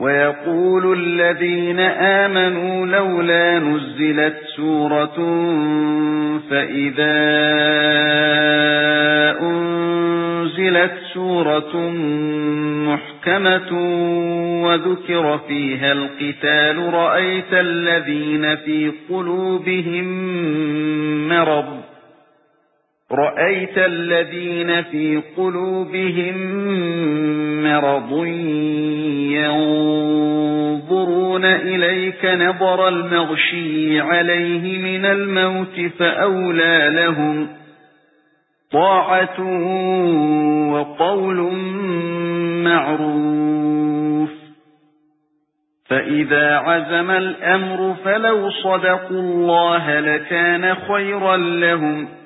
وَيَقُولُ الَّذِينَ آمَنُوا لَوْلَا نُزِّلَتْ سُورَةٌ فَإِذَا أُنزِلَتْ سُورَةٌ مُحْكَمَةٌ وَذُكِرَ فِيهَا الْقِتَالُ رَأَيْتَ الَّذِينَ فِي قُلُوبِهِم مَّرَضٌ رَأَيْتَ الَّذِينَ فِي قُلُوبِهِم مَّرَضٌ يَنظُرُونَ إِلَيْكَ نَظَرَ الْمَغْشِيِّ عَلَيْهِ مِنَ الْمَوْتِ فَأَوْلَى لَهُمْ طَاعَةٌ وَقَوْلٌ مَّعْرُوفٌ فَإِذَا عَزَمَ الْأَمْرُ فَلَوْ صَدَقُوا اللَّهَ لَكَانَ خَيْرًا لَّهُمْ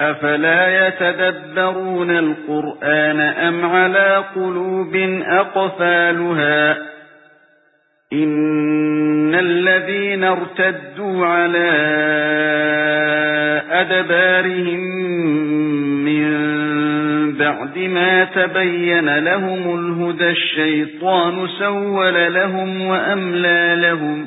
أَفَلَا يَتَدَبَّرُونَ الْقُرْآنَ أَمْ عَلَى قُلُوبٍ أَقْفَالُهَا؟ إِنَّ الَّذِينَ ارْتَدُّوا عَلَى أَدْبَارِهِمْ مِنْ بَعْدِ مَا تَبَيَّنَ لَهُمُ الْهُدَى الشَّيْطَانُ سَوَّلَ لَهُمْ وَأَمْلَى لَهُمْ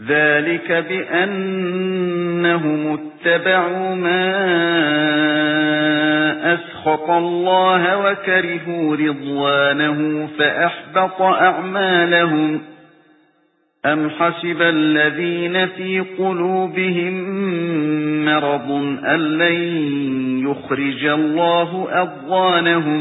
ذَلِكَ بِأَنَّهُمْ اتَّبَعُوا مَا أَسْخَطَ اللَّهَ وَكَرِهُوا رِضْوَانَهُ فَأَحْبَطَ أَعْمَالَهُمْ. أَمْ حَسِبَ الَّذِينَ فِي قُلُوبِهِم مَّرَضٌ أَن لَّن يُخْرِجَ اللَّهُ أَضْغَانَهُمْ